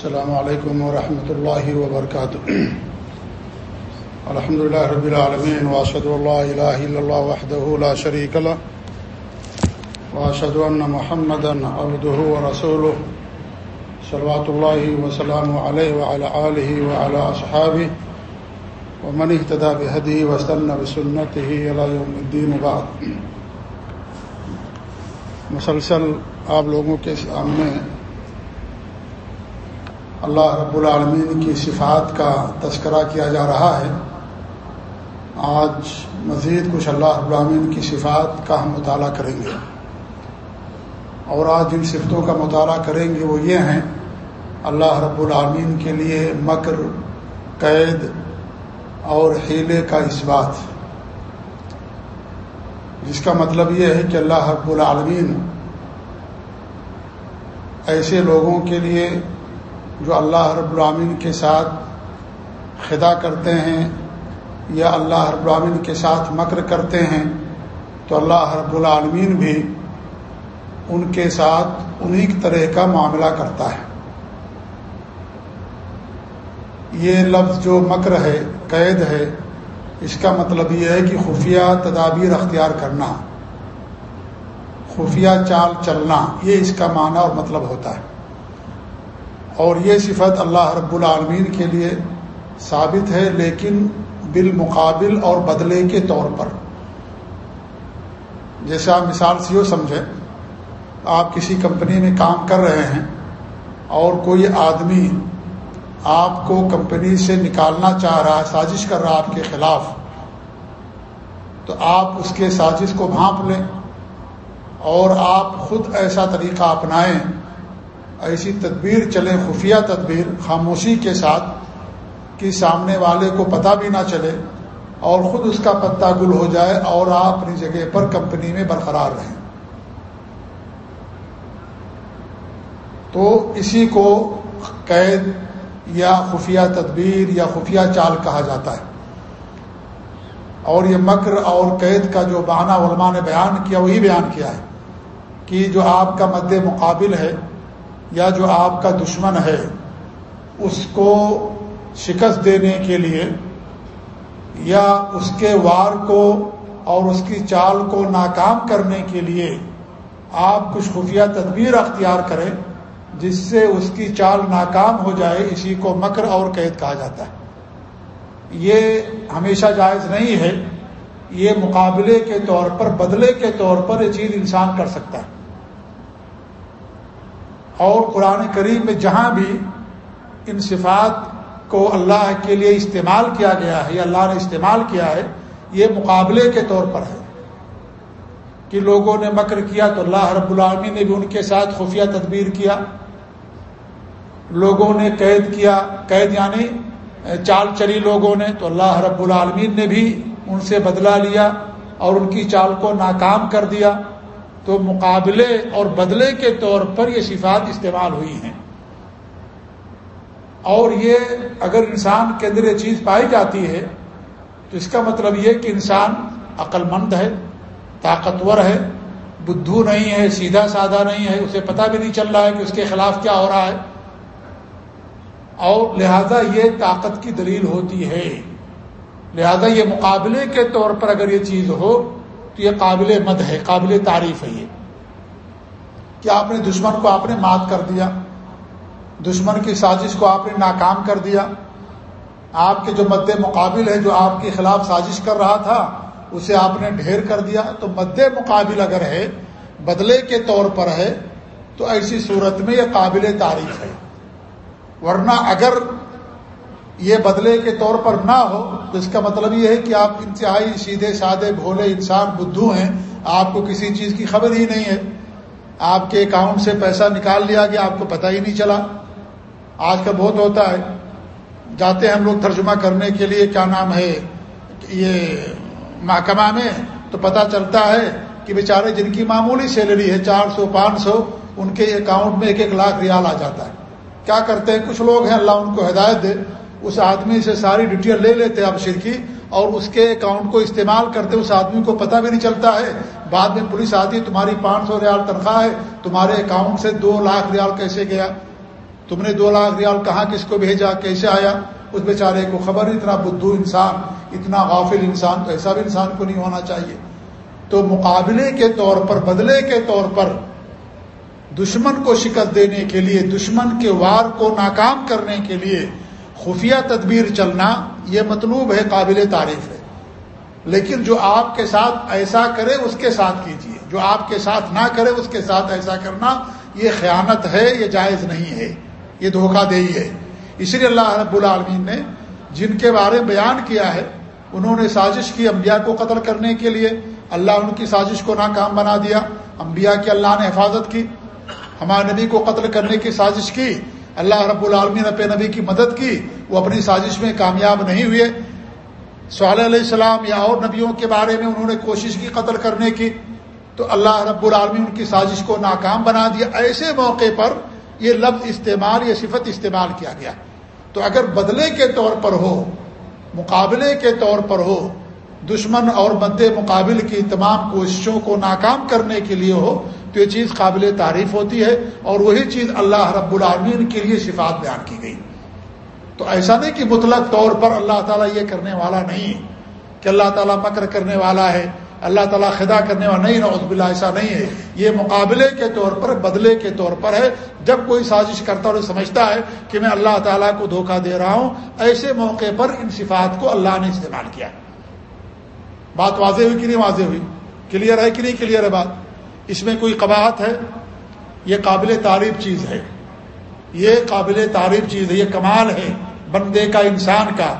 السلام علیکم ورحمۃ اللہ وبرکاتہ۔ الحمد لله رب العالمين واشهد ان لا اله الا الله وحده لا شريك له واشهد ان محمدا عبده ورسوله صلوات الله وسلامه عليه وعلى اله وعلى اصحابه ومن اهتدى بهديه واستنى بسنته الى يوم الدين بعد۔ مسلسل آپ لوگوں کے سامنے اللہ رب العالمین کی صفات کا تذکرہ کیا جا رہا ہے۔ آج مزید کچھ اللہ رب العالمین کی صفات کا ہم مطالعہ کریں گے۔ اور آج جن صفتوں کا مطالعہ کریں گے وہ یہ ہیں، اللہ رب العالمین کے لیے مکر، قید اور حیلے کا اس بات جس کا مطلب یہ ہے کہ اللہ رب العالمین ایسے لوگوں کے لیے جو اللہ رب العامین کے ساتھ خدا کرتے ہیں یا اللہ رب العامین کے ساتھ مکر کرتے ہیں، تو اللہ رب العالمین بھی ان کے ساتھ انہی طرح کا معاملہ کرتا ہے۔ یہ لفظ جو مکر ہے، قید ہے، اس کا مطلب یہ ہے کہ خفیہ تدابیر اختیار کرنا، خفیہ چال چلنا، یہ اس کا معنی اور مطلب ہوتا ہے۔ اور یہ صفت اللہ رب العالمین کے لیے ثابت ہے، لیکن بالمقابل اور بدلے کے طور پر۔ جیسے آپ مثال سے یہ سمجھیں، آپ کسی کمپنی میں کام کر رہے ہیں اور کوئی آدمی آپ کو کمپنی سے نکالنا چاہ رہا ہے، سازش کر رہا آپ کے خلاف، تو آپ اس کے سازش کو بھانپ لیں اور آپ خود ایسا طریقہ اپنائیں ایسی تدبیر چلے، خفیہ تدبیر خاموشی کے ساتھ کہ سامنے والے کو پتہ بھی نہ چلے اور خود اس کا پتہ گل ہو جائے اور آپ اپنی جگہ پر کمپنی میں برقرار رہیں۔ تو اسی کو قید یا خفیہ تدبیر یا خفیہ چال کہا جاتا ہے۔ اور یہ مکر اور قید کا جو بہانہ علماء نے بیان کیا، وہی بیان کیا ہے کہ جو آپ کا مد مقابل ہے یا جو آپ کا دشمن ہے، اس کو شکست دینے کے لیے یا اس کے وار کو اور اس کی چال کو ناکام کرنے کے لیے آپ کچھ خفیہ تدبیر اختیار کریں، جس سے اس کی چال ناکام ہو جائے، اسی کو مکر اور قید کہا جاتا ہے۔ یہ ہمیشہ جائز نہیں ہے، یہ مقابلے کے طور پر، بدلے کے طور پر یہ چیز انسان کر سکتا ہے۔ اور قرآن کریم میں جہاں بھی ان صفات کو اللہ کے لیے استعمال کیا گیا ہے، یا اللہ نے استعمال کیا ہے، یہ مقابلے کے طور پر ہے۔ کہ لوگوں نے مکر کیا تو اللہ رب العالمین نے بھی ان کے ساتھ خفیہ تدبیر کیا۔ لوگوں نے قید کیا، قید یعنی چال چلی لوگوں نے تو اللہ رب العالمین نے بھی ان سے بدلہ لیا اور ان کی چال کو ناکام کر دیا۔ تو مقابلے اور بدلے کے طور پر یہ صفات استعمال ہوئی ہیں۔ اور یہ اگر انسان کے اندر یہ چیز پائی جاتی ہے، تو اس کا مطلب یہ کہ انسان عقل مند ہے، طاقتور ہے، بدھو نہیں ہے، سیدھا سادہ نہیں ہے، اسے پتہ بھی نہیں چل رہا ہے کہ اس کے خلاف کیا ہو رہا ہے۔ اور لہذا یہ طاقت کی دلیل ہوتی ہے۔ لہذا یہ مقابلے کے طور پر اگر یہ چیز ہو تو یہ قابل مد ہے، قابل تعریف ہے یہ۔ کہ آپ نے دشمن کو آپ نے مات کر دیا؟ دشمن کی سازش کو آپ نے ناکام کر دیا؟ آپ کے جو مد مقابل ہے، جو آپ کے خلاف سازش کر رہا تھا، اسے آپ نے ڈھیر کر دیا۔ تو مد مقابل اگر ہے، بدلے کے طور پر ہے، تو ایسی صورت میں یہ قابل تعریف ہے۔ ورنہ اگر یہ بدلے کے طور پر نہ ہو، تو اس کا مطلب یہ ہے کہ آپ انتہائی سیدھے سادے بھولے انسان بدھو ہیں، آپ کو کسی چیز کی خبر ہی نہیں ہے۔ آپ کے اکاؤنٹ سے پیسہ نکال لیا گیا، آپ کو پتہ ہی نہیں چلا۔ آج کا بہت ہوتا ہے۔ جاتے ہیں ہم لوگ ترجمہ کرنے کے لیے، کیا نام ہے، یہ محکمہ میں، تو پتہ چلتا ہے کہ بیچارے جن کی معمولی سیلری ہے، چار سو، پانچ سو، ان کے اکاؤنٹ میں ایک ایک لاکھ ریال آ جاتا ہے۔ کیا کرتے ہیں؟ کچھ لوگ ہیں، اللہ ان کو ہدایت دے۔ اس آدمی سے ساری ڈیٹیل لے لیتے آپ شرکی اور اس کے اکاؤنٹ کو استعمال کرتے اس آدمی کو پتہ بھی نہیں چلتا ہے۔ بعد میں پولیس آتی ہے، تمہاری پانچ سو ریال تنخواہ ہے، تمہارے اکاؤنٹ سے دو لاکھ ریال کیسے گیا؟ تم نے دو لاکھ ریال کہاں کس کو بھیجا؟ کیسے آیا؟ اس بیچارے کو خبر اتنا بدھو انسان، اتنا غافل انسان تو ایسا بھی انسان کو نہیں ہونا چاہیے۔ تو مقابلے کے طور پر، بدلے کے طور پر دشمن کو شکست دینے کے لیے، دشمن کے وار کو ناکام کرنے کے لیے خفیہ تدبیر چلنا یہ مطلوب ہے، قابل تعریف ہے۔ لیکن جو آپ کے ساتھ ایسا کرے، اس کے ساتھ کیجیے جو آپ کے ساتھ نہ کرے، اس کے ساتھ ایسا کرنا، یہ خیانت ہے، یہ جائز نہیں ہے۔ یہ دھوکہ دہی ہے۔ اس لیے اللہ رب العالمین نے جن کے بارے میں بیان کیا ہے، انہوں نے سازش کی انبیاء کو قتل کرنے کے لیے۔ اللہ ان کی سازش کو ناکام بنا دیا۔ انبیاء کی اللہ نے حفاظت کی۔ ہمارے نبی کو قتل کرنے کی سازش کی۔ اللہ رب العالمین نے نبی کی مدد کی، وہ اپنی سازش میں کامیاب نہیں ہوئے۔ صلی علیہ السلام یا اور نبیوں کے بارے میں انہوں نے کوشش کی قتل کرنے کی، تو اللہ رب العالمین ان کی سازش کو ناکام بنا دیا۔ ایسے موقع پر یہ لفظ استعمال، یہ صفت استعمال کیا گیا۔ تو اگر بدلے کے طور پر ہو، مقابلے کے طور پر ہو، دشمن اور مد مقابل کی تمام کوششوں کو ناکام کرنے کے لیے ہو تو یہ چیز قابل تعریف ہوتی ہے اور وہی چیز اللہ رب العالمین کے لیے شفات بیان کی گئی۔ تو ایسا نہیں کہ مطلق طور پر اللہ تعالیٰ یہ کرنے والا نہیں، کہ اللہ تعالیٰ مکر کرنے والا ہے، اللہ تعالیٰ خدا کرنے والا نہیں نوز بلا ایسا نہیں ہے۔ یہ مقابلے کے طور پر، بدلے کے طور پر ہے۔ جب کوئی سازش کرتا اور سمجھتا ہے کہ میں اللہ تعالیٰ کو دھوکہ دے رہا ہوں، ایسے موقع پر ان صفات کو اللہ نے استعمال کیا۔ بات واضح ہوئی کہ نہیں واضح ہوئی؟ کلیئر ہے کہ نہیں کلیئر ہے بات؟ اس میں کوئی قباحت ہے؟ یہ قابل تعریف چیز ہے۔ یہ قابل تعریف چیز ہے، یہ کمال ہے بندے کا، انسان کا،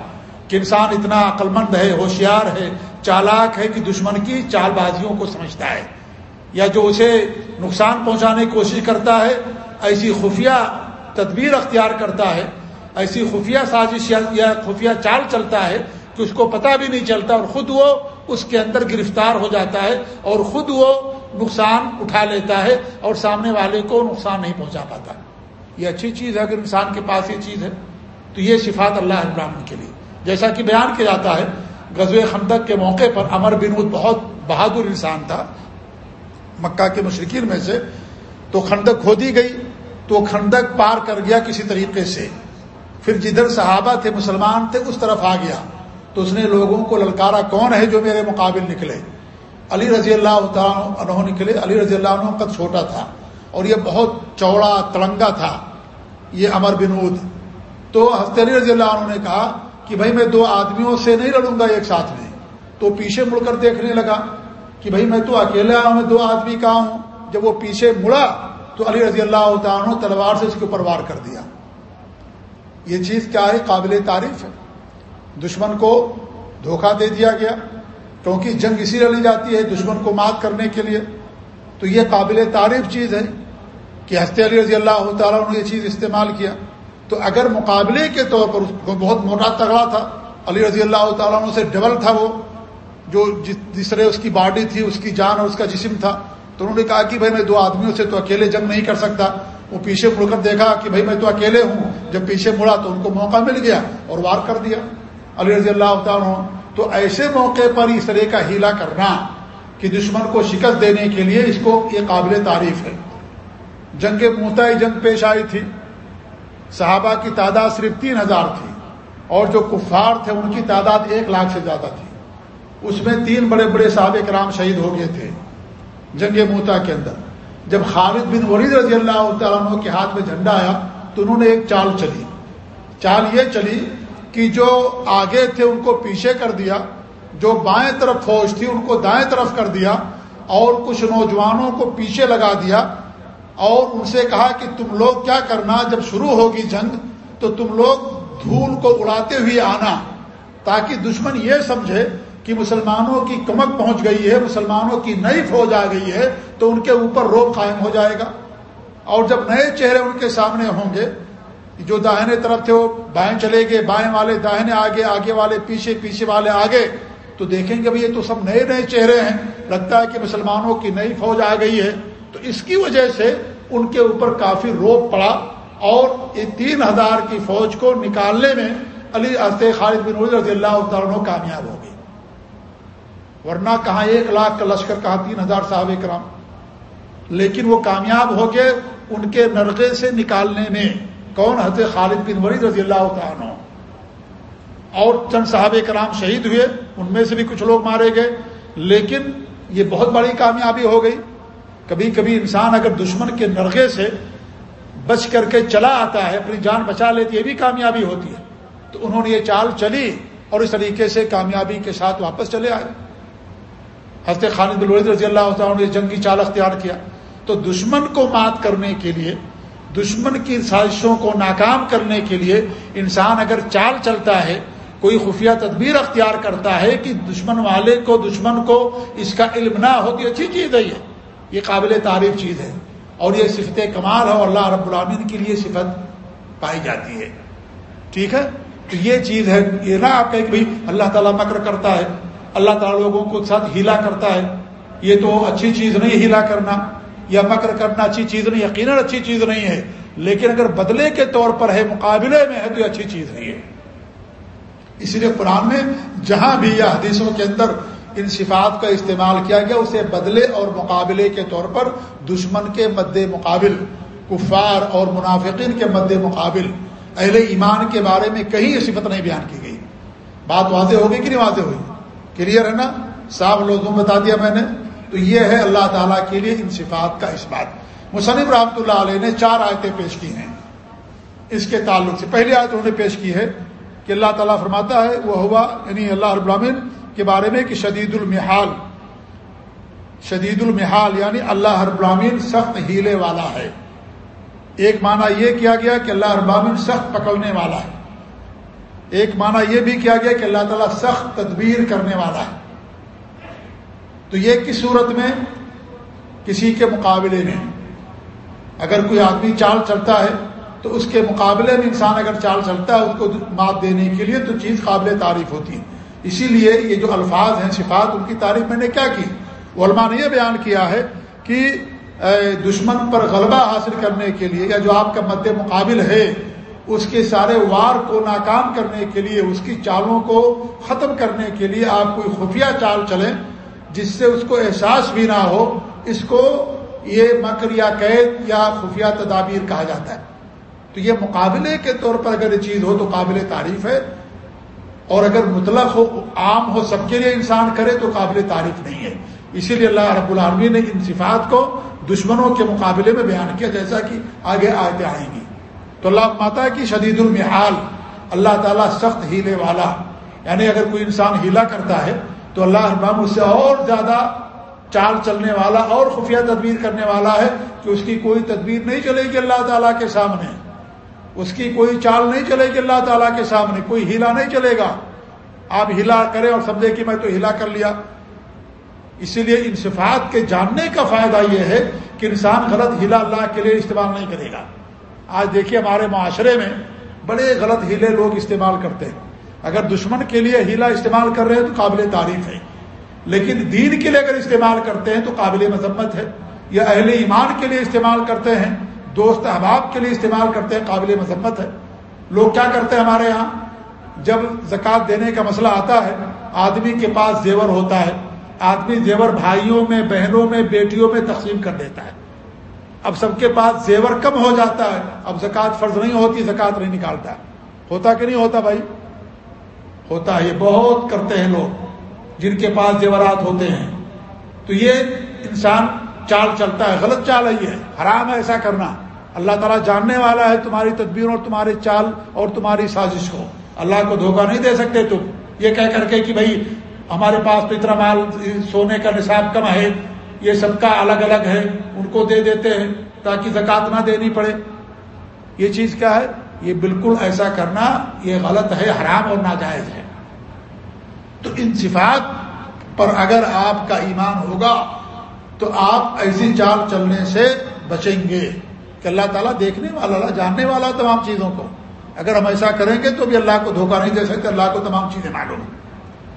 کہ انسان اتنا عقل مند ہے، ہوشیار ہے، چالاک ہے کہ دشمن کی چال بازیوں کو سمجھتا ہے۔ یا جو اسے نقصان پہنچانے کی کوشش کرتا ہے، ایسی خفیہ تدبیر اختیار کرتا ہے، ایسی خفیہ سازش یا خفیہ چال چلتا ہے کہ اس کو پتہ بھی نہیں چلتا اور خود وہ اس کے اندر گرفتار ہو جاتا ہے اور خود وہ نقصان اٹھا لیتا ہے اور سامنے والے کو نقصان نہیں پہنچا پاتا۔ یہ اچھی چیز ہے اگر انسان کے پاس یہ چیز ہے، تو یہ صفات اللہ ابراہم کے لیے۔ جیسا کہ بیان کیا جاتا ہے غزو خندق کے موقع پر امر بن بہت بہادر انسان تھا۔ مکہ کے مشرقین میں سے۔ تو خندق کھودی گئی، تو خندق پار کر گیا کسی طریقے سے۔ پھر جدھر صحابہ تھے، مسلمان تھے، اس طرف آ گیا۔ تو اس نے لوگوں کو للکارا کون ہے جو میرے مقابل نکلے؟ علی رضی اللہ تعالیٰ نکلے علی رضی اللہ عنہ قد چھوٹا تھا اور یہ بہت چوڑا ترنگا تھا، یہ امر بنود تو حضرت علی رضی اللہ عنہ نے کہا کہ بھائی میں دو آدمیوں سے نہیں لڑوں گا ایک ساتھ میں۔ تو پیچھے مڑ کر دیکھنے لگا کہ بھائی میں تو اکیلے آؤں میں دو آدمی کا ہوں۔ جب وہ پیچھے مڑا تو علی رضی اللہ عنہ تلوار سے اس کے اوپر وار کر دیا۔ یہ چیز کیا ہے؟ قابل تعریف ہے۔ دشمن کو دھوکہ دے دیا گیا۔ کیونکہ جنگ اسی لیے لی جاتی ہے دشمن کو مات کرنے کے لیے۔ تو یہ قابل تعریف چیز ہے کہ ہستے علی رضی اللہ تعالیٰ نے یہ چیز استعمال کیا۔ تو اگر مقابلے کے طور پر اس بہت موٹا تگڑا تھا، علی رضی اللہ تعالیٰ عنہ سے ڈبل تھا وہ، جو جس طرح اس کی باڈی تھی، اس کی جان اور اس کا جسم تھا۔ تو انہوں نے کہا کہ بھائی میں دو آدمیوں سے تو اکیلے جنگ نہیں کر سکتا۔ وہ پیچھے مڑ کر دیکھا کہ بھائی میں تو اکیلے ہوں۔ جب پیچھے مڑا تو ان کو موقع مل گیا اور وار کر دیا۔ علی رضی اللہ تعالیٰ تو ایسے موقع پر اس طرح کا ہیلا کرنا کہ دشمن کو شکست دینے کے لیے اس کو یہ قابل تعریف ہے۔ جنگ موتائی جنگ پیش آئی تھی۔ صحابہ کی تعداد صرف تین ہزار تھی اور جو کفار تھے ان کی تعداد ایک لاکھ سے زیادہ تھی۔ اس میں تین بڑے بڑے صحابہ کرام شہید ہو گئے تھے جنگ موتا کے اندر۔ جب خالد بن ولید رضی اللہ تعالیٰ عنہ کے ہاتھ میں جھنڈا آیا تو انہوں نے ایک چال چلی۔ چال یہ چلی کہ جو آگے تھے ان کو پیچھے کر دیا، جو بائیں طرف فوج تھی ان کو دائیں طرف کر دیا اور کچھ نوجوانوں کو پیچھے لگا دیا اور ان سے کہا کہ تم لوگ کیا کرنا، جب شروع ہوگی جنگ تو تم لوگ دھول کو اڑاتے ہوئے آنا تاکہ دشمن یہ سمجھے کہ مسلمانوں کی کمک پہنچ گئی ہے، مسلمانوں کی نئی فوج آ گئی ہے تو ان کے اوپر روک قائم ہو جائے گا اور جب نئے چہرے ان کے سامنے ہوں گے جو داہنے طرف تھے وہ بائیں چلے گئے، بائیں والے داہنے آگے آگے والے پیچھے پیچھے والے آگے۔ تو دیکھیں گے بھائی یہ تو سب نئے نئے چہرے ہیں۔ لگتا ہے کہ مسلمانوں کی نئی فوج آ گئی ہے۔ تو اس کی وجہ سے ان کے اوپر کافی روپ پڑا اور یہ تین ہزار کی فوج کو نکالنے میں علی خالد بن رضی اللہ عنہ کامیاب ہو گئی ورنہ کہاں ایک لاکھ کا لشکر، کہاں تین ہزار صاحب کرام۔ لیکن وہ کامیاب ہو کے ان کے نرغے سے نکالنے میں۔ کون حضرت خالد بن ورید رضی اللہ عنہ؟ اور چند صحابہ کرام شہید ہوئے، ان میں سے بھی کچھ لوگ مارے گئے، لیکن یہ بہت بڑی کامیابی ہو گئی۔ کبھی کبھی انسان اگر دشمن کے نرغے سے بچ کر کے چلا آتا ہے، اپنی جان بچا لیتی یہ بھی کامیابی ہوتی ہے۔ تو انہوں نے یہ چال چلی اور اس طریقے سے کامیابی کے ساتھ واپس چلے آئے۔ حضرت خالد الولید رضی اللہ تعالیٰ نے جنگی چال اختیار کیا۔ تو دشمن کو مات کرنے کے لیے دشمن کی سازشوں کو ناکام کرنے کے لیے انسان اگر چال چلتا ہے، کوئی خفیہ تدبیر اختیار کرتا ہے کہ دشمن والے کو، دشمن کو اس کا علم نہ ہو کہ اچھی چیز ہے، یہ یہ قابل تعریف چیز ہے۔ اور یہ صفت کمال ہے اللہ رب العامین کے لیے صفت پائی جاتی ہے۔ ٹھیک ہے؟ تو یہ چیز ہے، یہ نہ آپ کہ بھائی اللہ تعالیٰ مکر کرتا ہے، اللہ تعالیٰ لوگوں کو ساتھ ہیلا کرتا ہے، یہ تو اچھی چیز نہیں، ہیلا کرنا۔ یا مکر کرنا اچھی چیز نہیں، یقیناً اچھی چیز نہیں ہے۔ لیکن اگر بدلے کے طور پر ہے، مقابلے میں ہے، تو یہ اچھی چیز نہیں ہے۔ اسی لیے قرآن میں جہاں بھی یا حدیثوں کے اندر ان صفات کا استعمال کیا گیا، اسے بدلے اور مقابلے کے طور پر دشمن کے مد مقابل، کفار اور منافقین کے مد مقابل، اہل ایمان کے بارے میں کہیں یہ صفت نہیں بیان کی گئی۔ بات واضح ہوگی کہ نہیں واضح ہوئی؟ کلیئر ہے نا؟ صاف لوگوں بتا دیا میں نے۔ تو یہ ہے اللہ تعالیٰ کے لیے ان صفات کا اس بات مصنف رحمۃ اللہ علیہ نے چار آیتیں پیش کی ہیں۔ اس کے تعلق سے پہلی آیت انہوں نے پیش کی ہے کہ اللہ تعالیٰ فرماتا ہے، وہ ہوا یعنی اللہ رب العالمین کے بارے میں کہ شدید المحال شدید المحال یعنی اللہ ہر برامین سخت ہیلے والا ہے۔ ایک معنی یہ کیا گیا کہ اللہ ابراہین سخت پکڑنے والا ہے۔ ایک معنی یہ بھی کیا گیا کہ اللہ تعالیٰ سخت تدبیر کرنے والا ہے۔ تو یہ کس صورت میں کسی کے مقابلے میں؟ اگر کوئی آدمی چال چلتا ہے تو اس کے مقابلے میں انسان اگر چال چلتا ہے اس کو مات دینے کے لیے تو چیز قابل تعریف ہوتی ہے۔ اسی لیے یہ جو الفاظ ہیں، صفات، ان کی تعریف میں نے کیا کی؟ علماء نے یہ بیان کیا ہے کہ دشمن پر غلبہ حاصل کرنے کے لیے یا جو آپ کا مد مقابل ہے، اس کے سارے وار کو ناکام کرنے کے لیے، اس کی چالوں کو ختم کرنے کے لیے آپ کوئی خفیہ چال چلیں جس سے اس کو احساس بھی نہ ہو، اس کو یہ مکر یا قید یا خفیہ تدابیر کہا جاتا ہے۔ تو یہ مقابلے کے طور پر اگر یہ چیز ہو تو قابل تعریف ہے۔ اور اگر مطلق ہو، عام ہو، سب کے لیے انسان کرے تو قابل تعریف نہیں ہے۔ اسی لیے اللہ رب العالمی نے ان صفات کو دشمنوں کے مقابلے میں بیان کیا، جیسا کہ آگے آتے آئیں گی۔ تو اللہ ماتا ہے کہ شدید المحال، اللہ تعالیٰ سخت ہیلے والا یعنی اگر کوئی انسان ہیلا کرتا ہے تو اللہ ابام اس سے اور زیادہ چال چلنے والا اور خفیہ تدبیر کرنے والا ہے کہ اس کی کوئی تدبیر نہیں چلے گی اللہ تعالیٰ کے سامنے۔ اس کی کوئی چال نہیں چلے گی اللہ تعالیٰ کے سامنے، کوئی ہلا نہیں چلے گا۔ آپ ہلا کریں اور سمجھے کہ میں تو ہلا کر لیا۔ اسی لیے ان صفات کے جاننے کا فائدہ یہ ہے کہ انسان غلط ہلا اللہ کے لیے استعمال نہیں کرے گا۔ آج دیکھیے ہمارے معاشرے میں بڑے غلط ہیلے لوگ استعمال کرتے ہیں۔ اگر دشمن کے لیے ہیلا استعمال کر رہے ہیں تو قابل تعریف ہے۔ لیکن دین کے لیے اگر استعمال کرتے ہیں تو قابل مذمت ہے۔ یا اہل ایمان کے لیے استعمال کرتے ہیں، دوست احباب کے لیے استعمال کرتے ہیں، قابل مذمت ہے۔ لوگ کیا کرتے ہیں ہمارے یہاں؟ جب زکوٰۃ دینے کا مسئلہ آتا ہے، آدمی کے پاس زیور ہوتا ہے۔ آدمی زیور بھائیوں میں، بہنوں میں، بیٹیوں میں تقسیم کر دیتا ہے۔ اب سب کے پاس زیور کم ہو جاتا ہے۔ اب زکوٰۃ فرض نہیں ہوتی، زکوٰۃ نہیں نکالتا۔ ہوتا کہ نہیں ہوتا بھائی؟ ہوتا ہے، یہ بہت کرتے ہیں لوگ، جن کے پاس زیورات ہوتے ہیں۔ تو یہ انسان چال چلتا ہے، غلط چال ہے یہ، حرام ہے ایسا کرنا۔ اللہ تعالیٰ جاننے والا ہے تمہاری تدبیروں اور تمہارے چال اور تمہاری سازش کو۔ اللہ کو دھوکہ نہیں دے سکتے تم۔ یہ کہہ کر کے کہ بھائی، ہمارے پاس تو اتنا مال، سونے کا نصاب کم ہے، یہ سب کا الگ الگ ہے، ان کو دے دیتے ہیں تاکہ زکوٰۃ نہ دینی پڑے۔ یہ چیز کیا ہے؟ یہ بالکل ایسا کرنا، یہ غلط ہے، حرام اور ناجائز ہے۔ تو ان صفات پر اگر آپ کا ایمان ہوگا تو آپ ایسی چال چلنے سے بچیں گے کہ اللہ تعالیٰ دیکھنے والا اللہ جاننے والا تمام چیزوں کو۔ اگر ہم ایسا کریں گے تو بھی اللہ کو دھوکہ نہیں دے سکتے، اللہ کو تمام چیزیں معلوم۔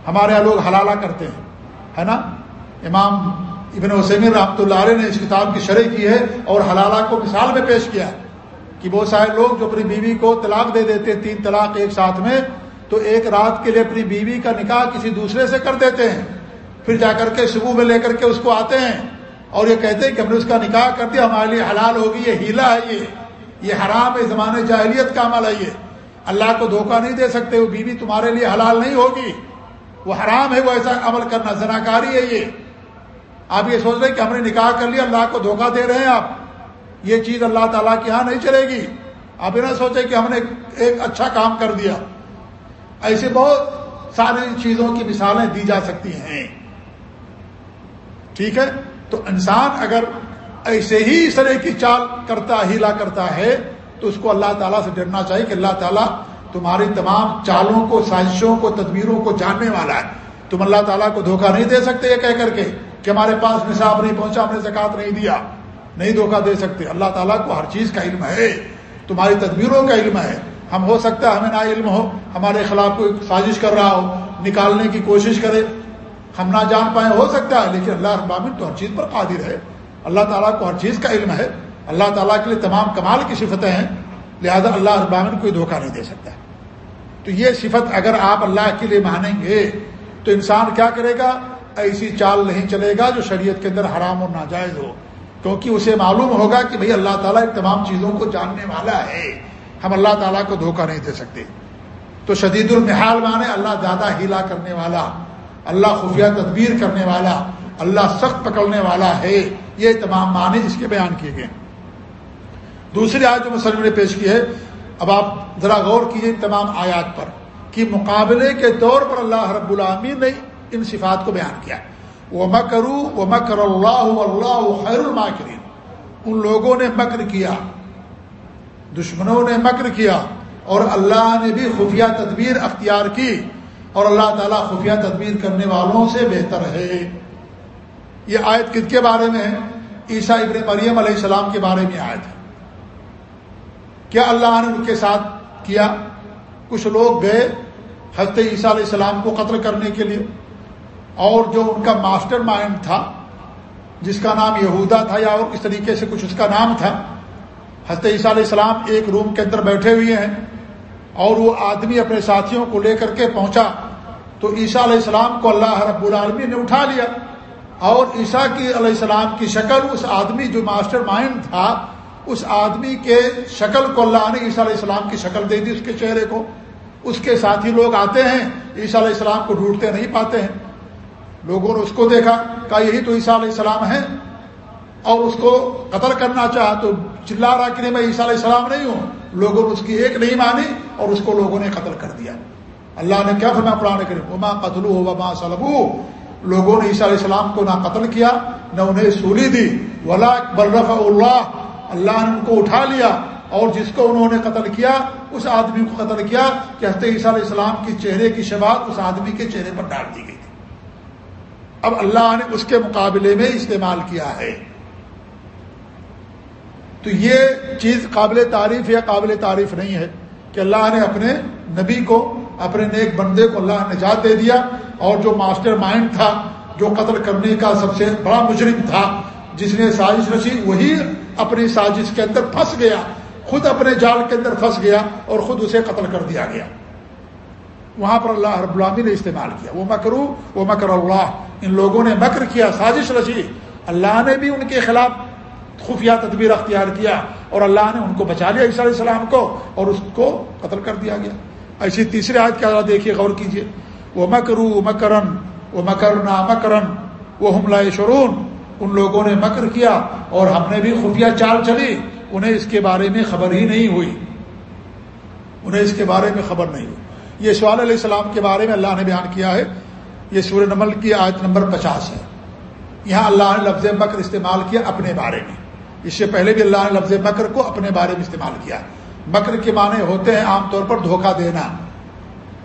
ہمارے یہاں لوگ حلالہ کرتے ہیں، ہے نا؟ امام ابن وسیم رحمۃ اللہ علیہ نے اس کتاب کی شرح کی ہے اور حلالہ کو مثال میں پیش کیا ہے کہ بہت سارے لوگ جو اپنی بیوی کو طلاق دے دیتے تین طلاق ایک ساتھ میں تو ایک رات کے لیے اپنی بیوی کا نکاح کسی دوسرے سے کر دیتے ہیں۔ پھر جا کر کے صبح میں لے کر کے اس کو آتے ہیں اور یہ کہتے ہیں کہ ہم نے اس کا نکاح کر دیا، ہمارے لیے حلال ہوگی، یہ ہیلا ہے، یہ یہ حرام ہے، زمانے جاہلیت کا عمل ہے یہ۔ اللہ کو دھوکہ نہیں دے سکتے، وہ بیوی تمہارے لیے حلال نہیں ہوگی۔ وہ حرام ہے، وہ ایسا عمل کرنا، زناکاری ہے یہ۔ آپ یہ سوچ رہے کہ ہم نے نکاح کر لیا، اللہ کو دھوکہ دے رہے ہیں آپ۔ یہ چیز اللہ تعالیٰ کے یہاں نہیں چلے گی۔ آپ یہ نہ سوچے کہ ہم نے ایک اچھا کام کر دیا۔ ایسے بہت ساری چیزوں کی مثالیں دی جا سکتی ہیں۔ ٹھیک ہے؟ تو انسان اگر ایسے ہی اس طرح کی چال کرتا، ہیلا کرتا ہے، تو اس کو اللہ تعالیٰ سے ڈرنا چاہیے کہ اللہ تعالیٰ تمہاری تمام چالوں کو، سازشوں کو، تدبیروں کو جاننے والا ہے۔ تم اللہ تعالیٰ کو دھوکہ نہیں دے سکتے یہ کہہ کر کے کہ ہمارے پاس نصاب نہیں پہنچا، ہم نے زکات نہیں دیا۔ نہیں دھوکہ دے سکتے۔ اللہ تعالیٰ کو ہر چیز کا علم ہے۔ تمہاری تدبیروں کا علم ہے۔ ہم ہو سکتا ہے ہمیں نہ علم ہو، ہمارے خلاف کوئی سازش کر رہا ہو، نکالنے کی کوشش کرے۔ ہم نہ جان پائیں ہو سکتا ہے، لیکن اللہ ابامن تو ہر چیز پر قادر ہے۔ اللہ تعالیٰ کو ہر چیز کا علم ہے۔ اللہ تعالیٰ کے لیے تمام کمال کی صفتیں ہیں، لہذا اللہ ابامن کوئی دھوکہ نہیں دے سکتا۔ تو یہ صفت اگر آپ اللہ کے لیے مانیں گے، تو انسان کیا کرے گا؟ ایسی چال نہیں چلے گا جو شریعت کے اندر حرام اور ناجائز ہو۔ کیونکہ اسے معلوم ہوگا کہ بھئی اللہ تعالیٰ تمام چیزوں کو جاننے والا ہے۔ ہم اللہ تعالیٰ کو دھوکہ نہیں دے سکتے۔ تو شدید المحال مانے اللہ زیادہ ہیلا کرنے والا، اللہ خفیہ تدبیر کرنے والا، اللہ سخت پکڑنے والا ہے۔ یہ تمام معنی اس کے بیان کیے گئے۔ دوسری آیت جو مسلم نے پیش کی ہے، اب آپ ذرا غور کیجیے ان تمام آیات پر کہ مقابلے کے طور پر اللہ رب العامین نے ان صفات کو بیان کیا۔ وہ مکرو وہ مکر اللہ اللہ خیر الماکرین ان لوگوں نے مکر کیا۔ دشمنوں نے مکر کیا اور اللہ نے بھی خفیہ تدبیر اختیار کی اور اللہ تعالیٰ خفیہ تدبیر کرنے والوں سے بہتر ہے۔ یہ آیت کد کے بارے میں ہے؟ عیسیٰ ابن مریم علیہ السلام کے بارے میں آیت ہے کیا اللہ نے ان کے ساتھ کیا؟ کچھ لوگ گئے حضرت عیسیٰ علیہ السلام کو قتل کرنے کے لیے اور جو ان کا ماسٹر مائنڈ تھا، جس کا نام یہودا تھا یا اور اس طریقے سے کچھ اس کا نام تھا حضرت عیسیٰ علیہ السلام ایک روم کے اندر بیٹھے ہوئے ہیں اور وہ آدمی اپنے ساتھیوں کو لے کر کے پہنچا تو عیسیٰ علیہ السلام کو اللہ رب العالمی نے اٹھا لیا اور عیسیٰ کی علیہ السلام کی شکل اس آدمی جو ماسٹر مائنڈ تھا، اس آدمی کے شکل کو اللہ نے عیسیٰ علیہ السلام کی شکل دے دی اس کے چہرے کو۔ اس کے ساتھی لوگ آتے ہیں، عیسیٰ علیہ السلام کو ڈھونڈتے نہیں پاتے ہیں۔ لوگوں نے اس کو دیکھا، کہا یہی تو عیسیٰ علیہ السلام ہے اور اس کو قتل کرنا چاہا تو چلا رہا کہ نہیں، میں عیسیٰ علیہ السلام نہیں ہوں۔ لوگوں نے اس کی ایک نہیں مانی اور اس کو لوگوں نے قتل کر دیا۔ اللہ نے کیا فرما پڑھانے کے لیے قتل ہو وما سلبو لوگوں نے عیسیٰ علیہ السلام کو نہ قتل کیا، نہ انہیں سولی دی۔ ولا برف اللہ اللہ نے ان کو اٹھا لیا اور جس کو انہوں نے قتل کیا، اس آدمی کو قتل کیا کہ حضرت عیسیٰ علیہ السلام کے چہرے کی شبات اس آدمی کے چہرے پر ڈال دی گئی تھی۔ اب اللہ نے اس کے مقابلے میں استعمال کیا ہے۔ تو یہ چیز قابل تعریف یا قابل تعریف نہیں ہے کہ اللہ نے اپنے نبی کو، اپنے نیک بندے کو اللہ نے نجات دے دیا اور جو ماسٹر مائنڈ تھا، جو قتل کرنے کا سب سے بڑا مجرم تھا، جس نے سازش رچی، وہی اپنی سازش کے اندر پھنس گیا، خود اپنے جال کے اندر پھنس گیا اور خود اسے قتل کر دیا گیا۔ وہاں پر اللہ رب العامی نے استعمال کیا۔ وہ مکرو، وہ مکر اللہ۔ ان لوگوں نے مکر کیا، سازش رچی۔ اللہ نے بھی ان کے خلاف خفیہ تدبیر اختیار کیا اور اللہ نے ان کو بچا لیا عیسیٰ علیہ السلام کو اور اس کو قتل کر دیا گیا۔ ایسی تیسرے آج کیا دیکھیے، غور کیجیے وہ مکرو مکرن وہ مکرنا مکرن وہ حملہ شرون ان لوگوں نے مکر کیا اور ہم نے بھی خفیہ چال چلی۔ انہیں اس کے بارے میں خبر ہی نہیں ہوئی۔ انہیں اس کے بارے میں خبر نہیں ہوئی۔ یہ سوال علیہ السلام کے بارے میں اللہ نے بیان کیا ہے۔ یہ سورہ نمل کی آیت نمبر پچاس ہے۔ یہاں اللہ نے لفظ مکر استعمال کیا اپنے بارے میں۔ اس سے پہلے بھی اللہ نے لفظ مکر کو اپنے بارے میں استعمال کیا۔ مکر کے معنی ہوتے ہیں عام طور پر دھوکہ دینا۔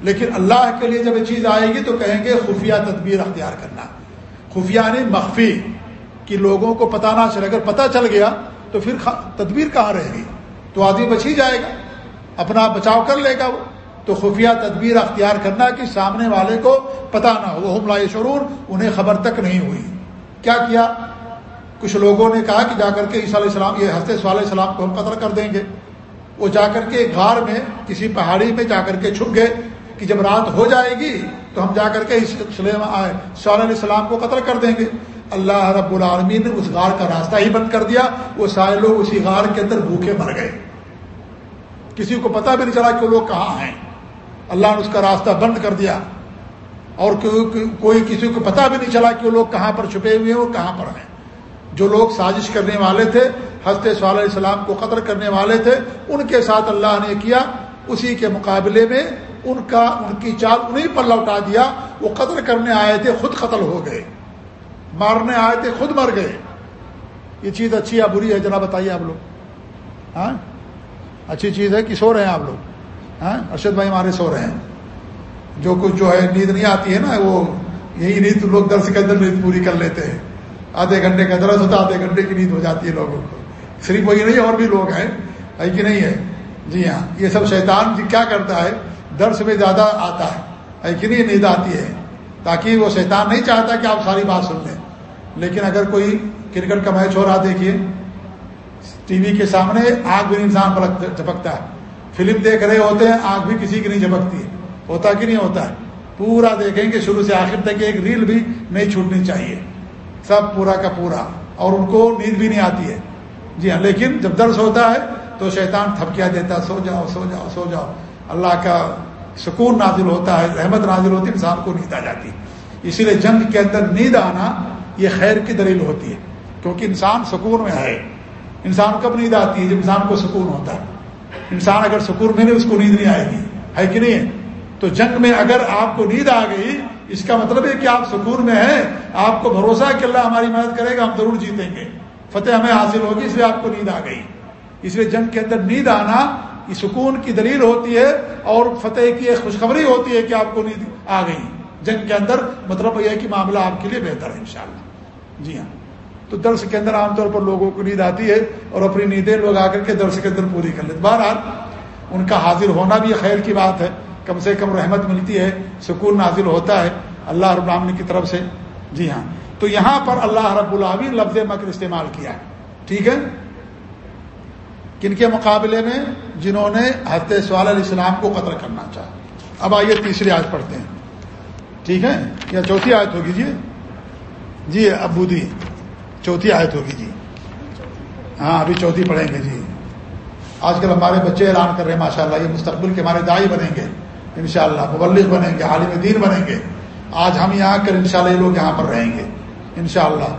لیکن اللہ کے لیے جب یہ چیز آئے گی تو کہیں گے خفیہ تدبیر اختیار کرنا۔ خفیہ نہیں مخفی، کہ لوگوں کو پتہ نہ چلے۔ اگر پتہ چل گیا تو پھر تدبیر کہاں رہے گی؟ تو آدمی بچ ہی جائے گا۔ اپنا بچاؤ کر لے گا وہ۔ تو خفیہ تدبیر اختیار کرنا کہ سامنے والے کو پتہ نہ ہو۔ وہ حملہ شرور انہیں خبر تک نہیں ہوئی۔ کیا کیا؟ کچھ لوگوں نے کہا کہ جا کر کے عیسیٰ علیہ السلام، یہ ہنستے علیہ السلام کو ہم قتل کر دیں گے۔ وہ جا کر کے غار میں، کسی پہاڑی میں جا کر کے چھپ گئے کہ جب رات ہو جائے گی تو ہم جا کر کے علیہ السلام کو قتل کر دیں گے۔ اللہ رب العالمین نے اس غار کا راستہ ہی بند کر دیا۔ وہ سارے لوگ اسی غار کے اندر بھوکے مر گئے۔ کسی کو پتہ بھی نہیں چلا کہ وہ لوگ کہاں ہیں۔ اللہ نے اس کا راستہ بند کر دیا۔ اور کوئی کسی کو پتہ بھی نہیں چلا کہ وہ لوگ کہاں پر چھپے ہوئے ہیں، وہ کہاں پر ہیں۔ جو لوگ سازش کرنے والے تھے، حضرت صلی علیہ السلام کو قتل کرنے والے تھے، ان کے ساتھ اللہ نے کیا، اسی کے مقابلے میں ان کا، ان کی چال انہیں پر لوٹا دیا، وہ قتل کرنے آئے تھے، خود قتل ہو گئے۔ مارنے آئے تھے، خود مر گئے۔ یہ چیز اچھی ہے بری ہے؟ ذرا بتائیے آپ لوگ۔ ہاں؟ اچھی چیز ہے کہ سو رہے ہیں آپ لوگ۔ ہاں؟ ارشد بھائی ہمارے سو رہے ہیں۔ جو کچھ جو ہے، نیند نہیں آتی ہے نا، وہ یہی نیند، لوگ درس کے اندر نیند پوری کر لیتے ہیں۔ آدھے گھنٹے کا درس ہوتا، آدھے گھنٹے کی نیند ہو جاتی ہے لوگوں کو۔ صرف وہی نہیں، اور بھی لوگ ہیں۔ ہے کہ نہیں ہے؟ جی ہاں یہ سب شیطان جی کیا کرتا ہے؟ درس میں زیادہ آتا ہے۔ ہے کہ نہیں؟ نیند آتی ہے۔ تاکہ وہ شیطان نہیں چاہتا کہ آپ ساری بات سن لیں۔ لیکن اگر کوئی کرکٹ کا میچ ہو رہا، دیکھیے۔ ٹی وی کے سامنے آگ بھی انسان پلک جھپکتا ہے۔ فلم دیکھ رہے ہوتے ہیں، آگ بھی کسی کی نہیں جھپکتی۔ ہے ہوتا کہ نہیں ہوتا؟ ہے پورا دیکھیں گے شروع سے آخر تک ایک ریل بھی نہیں چھوٹنی چاہیے۔ سب پورا کا پورا اور ان کو نیند بھی نہیں آتی ہے۔ جی ہاں لیکن جب درس ہوتا ہے تو شیطان تھپکیا دیتا سو جاؤ سو جاؤ سو جاؤ۔ اللہ کا سکون نازل ہوتا ہے، رحمت نازل ہوتی ہے، انسان کو نیند آ جاتی ہے۔ اسی لیے جنگ کے اندر نیند آنا یہ خیر کی دلیل ہوتی ہے، کیونکہ انسان سکون میں ہے۔ انسان کب نیند آتی ہے؟ جب انسان کو سکون ہوتا ہے۔ انسان اگر سکون میں نہیں، اس کو نیند نہیں آئے گی۔ ہے کہ نہیں؟ ہے تو جنگ میں اگر آپ کو نیند آ گئی اس کا مطلب ہے کہ آپ سکون میں ہیں، آپ کو بھروسہ ہے کہ اللہ ہماری مدد کرے گا، ہم ضرور جیتیں گے۔ فتح ہمیں حاصل ہوگی، اس لیے آپ کو نیند آ گئی۔ اس لیے جنگ کے اندر نیند آنا، یہ سکون کی دلیل ہوتی ہے اور فتح کی ایک خوشخبری ہوتی ہے کہ آپ کو نیند آ گئی۔ جنگ کے اندر مطلب یہ ہے کہ معاملہ آپ کے لیے بہتر ہے، انشاءاللہ۔ جی ہاں۔ تو درس کے اندر عام طور پر لوگوں کو نیند آتی ہے اور اپنی نیندیں لوگ آ کر کے درس کے اندر پوری کر لیتے بہرحال، ان کا حاضر ہونا بھی خیر کی بات ہے۔ کم سے کم رحمت ملتی ہے، سکون نازل ہوتا ہے۔ اللہ رب العالمین کی طرف سے۔ جی ہاں۔ تو یہاں پر اللہ رب العالمین لفظ مکر استعمال کیا ہے۔ ٹھیک ہے؟ کن کے مقابلے میں؟ جنہوں نے حضرت سوال علیہ السلام کو قتل کرنا چاہا۔ اب آئیے تیسری آج پڑھتے ہیں۔ ٹھیک ہے؟ یا چوتھی آیت ہوگی جی؟ جی ابو دی۔ چوتھی آیت ہوگی جی۔ ہاں ابھی چوتھی پڑھیں گے جی۔ آج کل ہمارے بچے اعلان کر رہے ہیں ماشاء اللہ یہ مستقبل کے ہمارے دائی بنیں گے۔ انشاءاللہ مبلغ بنیں گے، عالم دین بنیں گے۔ آج ہم یہاں کر انشاءاللہ یہ لوگ یہاں پر رہیں گے۔ انشاءاللہ۔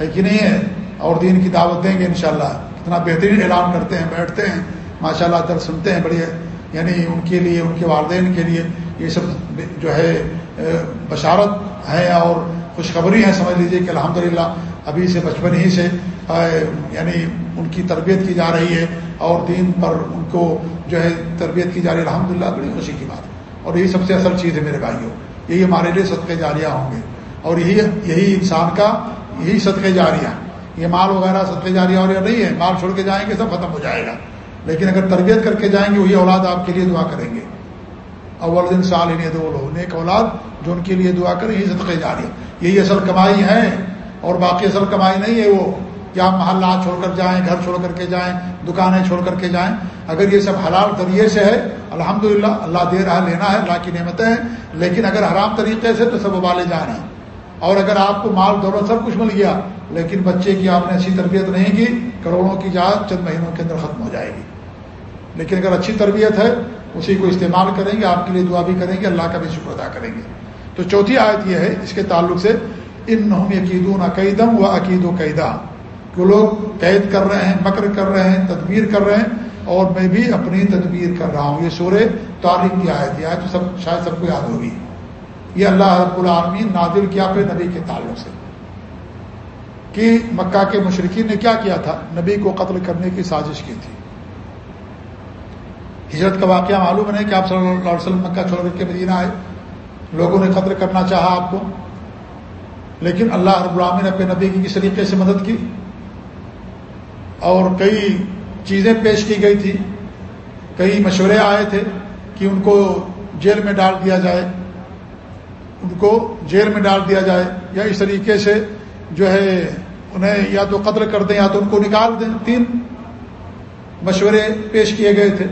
ہے کہ نہیں ہے؟ اور دین کی دعوت دیں گے انشاءاللہ۔ کتنا بہترین اعلان کرتے ہیں، بیٹھتے ہیں ماشاء اللہ سنتے ہیں بڑی یعنی ان کے لیے، ان کے والدین کے لیے یہ سب جو ہے بشارت ہے اور خوشخبری ہے سمجھ لیجیے کہ الحمدللہ ابھی سے بچپن ہی سے یعنی ان کی تربیت کی جا رہی ہے اور دین پر ان کو جو ہے تربیت کی جا رہی ہے۔ الحمد بڑی خوشی کی بات ہے۔ اور یہی سب سے اصل چیز ہے میرے بھائیوں، یہی ہمارے لیے صدقے جاریہ ہوں گے۔ اور یہی یہی انسان کا یہی صدقے جاریہ۔ یہ مال وغیرہ صدقے جاریہ اور نہیں ہے، مال چھوڑ کے جائیں گے، سب ختم ہو جائے گا۔ لیکن اگر تربیت کر کے جائیں گے، وہی اولاد آپ کے لیے دعا کریں گے۔ اول دن سال انہیں دو لو نیک اولاد جو ان کے لیے دعا کریں، یہی صدقے جاریہ۔ یہی اصل کمائی ہے اور باقی اصل کمائی نہیں ہے وہ۔ یا محلہ چھوڑ کر جائیں، گھر چھوڑ کر کے جائیں، دکانیں چھوڑ کر کے جائیں؟ اگر یہ سب حلال ذریعے سے ہے الحمد اللہ دے رہا لینا ہے، اللہ کی نعمتیں ہیں، لیکن اگر حرام طریقے سے تو سب ابالے جا رہے ہیں۔ اور اگر آپ کو مال، دولت سب کچھ مل گیا، لیکن بچے کی آپ نے اچھی تربیت نہیں کی، کروڑوں کی جات چند مہینوں کے اندر ختم ہو جائے گی۔ لیکن اگر اچھی تربیت ہے، اسی کو استعمال کریں گے، آپ کے لیے دعا بھی کریں گے، اللہ کا بھی شکر ادا کریں گے۔ تو چوتھی آیت یہ ہے، اس کے تعلق سے ان نحم عقیدون عقیدم و عقید و قیدہ کہ لوگ قید کر رہے ہیں، مکر کر رہے ہیں، تدبیر کر رہے ہیں، اور میں بھی اپنی تدبیر کر رہا ہوں۔ یہ سورہ تاریخ کی آیت یہ آیت تو سب شاید سب کو یاد ہوگی۔ یہ اللہ رب العالمین نادل کیا پہ نبی کے تعلق سے۔ کہ مکہ کے مشرقین نے کیا کیا تھا؟ نبی کو قتل کرنے کی سازش کی تھی۔ ہجرت کا واقعہ معلوم ہے کہ آپ صلی اللہ علیہ وسلم مکہ چھوڑ کر کے مدینہ آئے۔ لوگوں نے قتل کرنا چاہا آپ کو، لیکن اللہ رب العالمین نے اپنے نبی کی کس طریقے سے مدد کی؟ اور کئی چیزیں پیش کی گئی تھی، کئی مشورے آئے تھے کہ ان کو جیل میں ڈال دیا جائے، ان کو جیل میں ڈال دیا جائے، یا اس طریقے سے جو ہے انہیں یا تو قتل کر دیں یا تو ان کو نکال دیں۔ تین مشورے پیش کیے گئے تھے۔